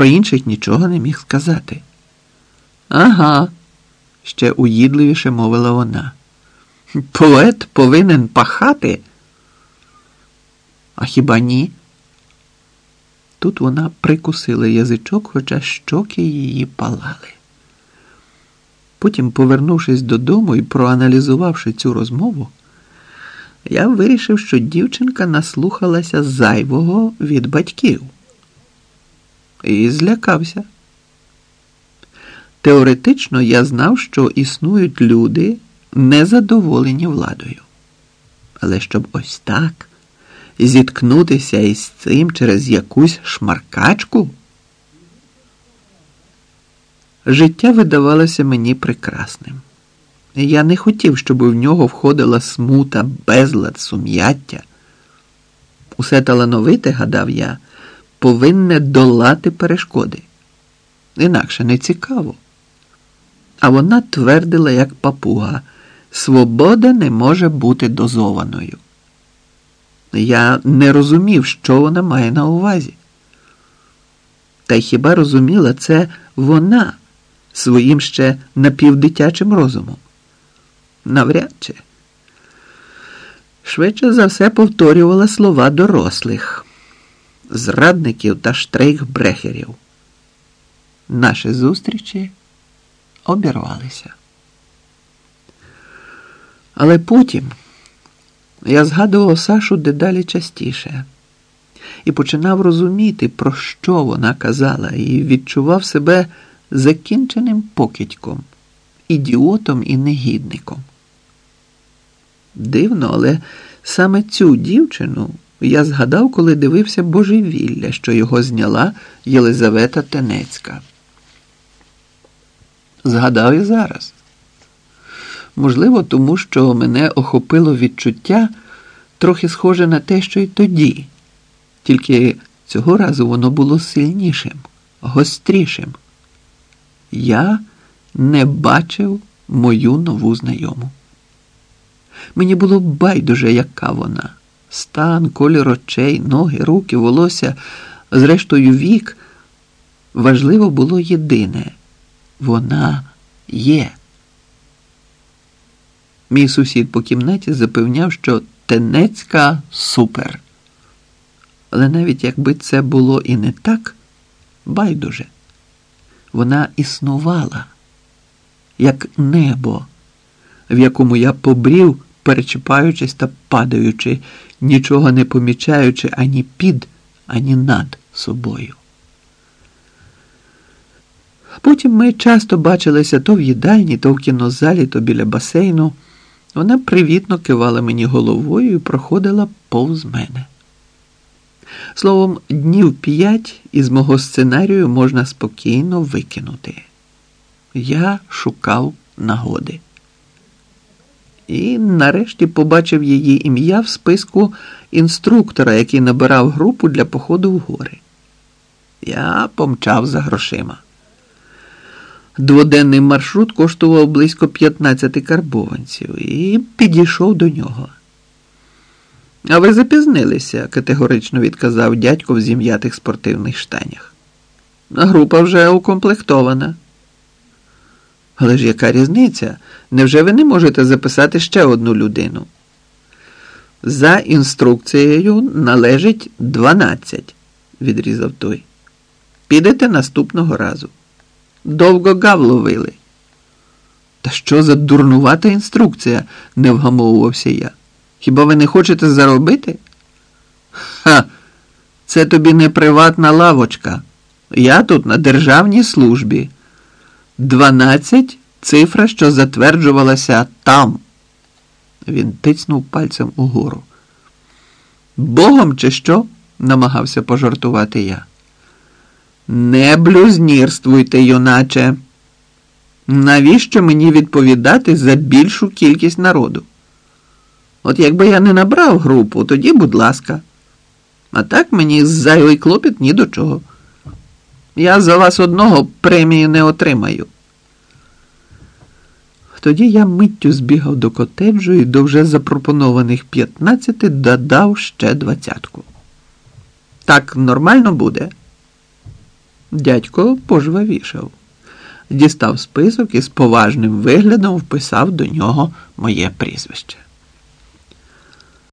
про інших нічого не міг сказати. Ага, ще уїдливіше мовила вона. Поет повинен пахати. А хіба ні? Тут вона прикусила язичок, хоча щоки її палали. Потім, повернувшись додому і проаналізувавши цю розмову, я вирішив, що дівчинка наслухалася зайвого від батьків і злякався. Теоретично я знав, що існують люди, незадоволені владою. Але щоб ось так зіткнутися із цим через якусь шмаркачку. Життя видавалося мені прекрасним. Я не хотів, щоб в нього входила смута, безлад, сум'яття. Усе талановите, гадав я, повинне долати перешкоди. Інакше не цікаво. А вона твердила, як папуга, свобода не може бути дозованою. Я не розумів, що вона має на увазі. Та й хіба розуміла це вона своїм ще напівдитячим розумом? Навряд чи. Швидше за все повторювала слова дорослих, зрадників та штрейхбрехерів. Наші зустрічі обірвалися. Але потім. Я згадував Сашу дедалі частіше і починав розуміти, про що вона казала, і відчував себе закінченим покидьком, ідіотом і негідником. Дивно, але саме цю дівчину я згадав, коли дивився божевілля, що його зняла Єлизавета Тенецька. Згадав і зараз. Можливо, тому що мене охопило відчуття трохи схоже на те, що й тоді, тільки цього разу воно було сильнішим, гострішим. Я не бачив мою нову знайому. Мені було байдуже, яка вона. Стан, колір очей, ноги, руки, волосся, зрештою, вік. Важливо було єдине вона є. Мій сусід по кімнаті запевняв, що Тенецька супер. Але навіть якби це було і не так, байдуже, вона існувала, як небо, в якому я побрів, перечіпаючись та падаючи, нічого не помічаючи ані під, ані над собою. Потім ми часто бачилися то в їдальні, то в кінозалі, то біля басейну. Вона привітно кивала мені головою і проходила повз мене. Словом, днів п'ять із мого сценарію можна спокійно викинути. Я шукав нагоди. І нарешті побачив її ім'я в списку інструктора, який набирав групу для походу в гори. Я помчав за грошима. Дводенний маршрут коштував близько 15 карбованців і підійшов до нього. А ви запізнилися, категорично відказав дядько в зім'ятих спортивних штанях. Група вже укомплектована. Але ж яка різниця? Невже ви не можете записати ще одну людину? За інструкцією належить 12, відрізав той. Підете наступного разу. Довго гав ловили. Та що за дурнувата інструкція? не вгамовувався я. Хіба ви не хочете заробити? Ха, це тобі не приватна лавочка. Я тут на державній службі. Дванадцять цифра, що затверджувалася там. Він тицнув пальцем угору. Богом, чи що? намагався пожартувати я. Не блюзнірствуйте, юначе. Навіщо мені відповідати за більшу кількість народу? От якби я не набрав групу, тоді, будь ласка. А так мені зайвий клопіт ні до чого. Я за вас одного премії не отримаю. Тоді я миттю збігав до котеджу і до вже запропонованих 15 додав ще двадцятку. Так нормально буде? Дядько пожвавішав, дістав список і з поважним виглядом вписав до нього моє прізвище.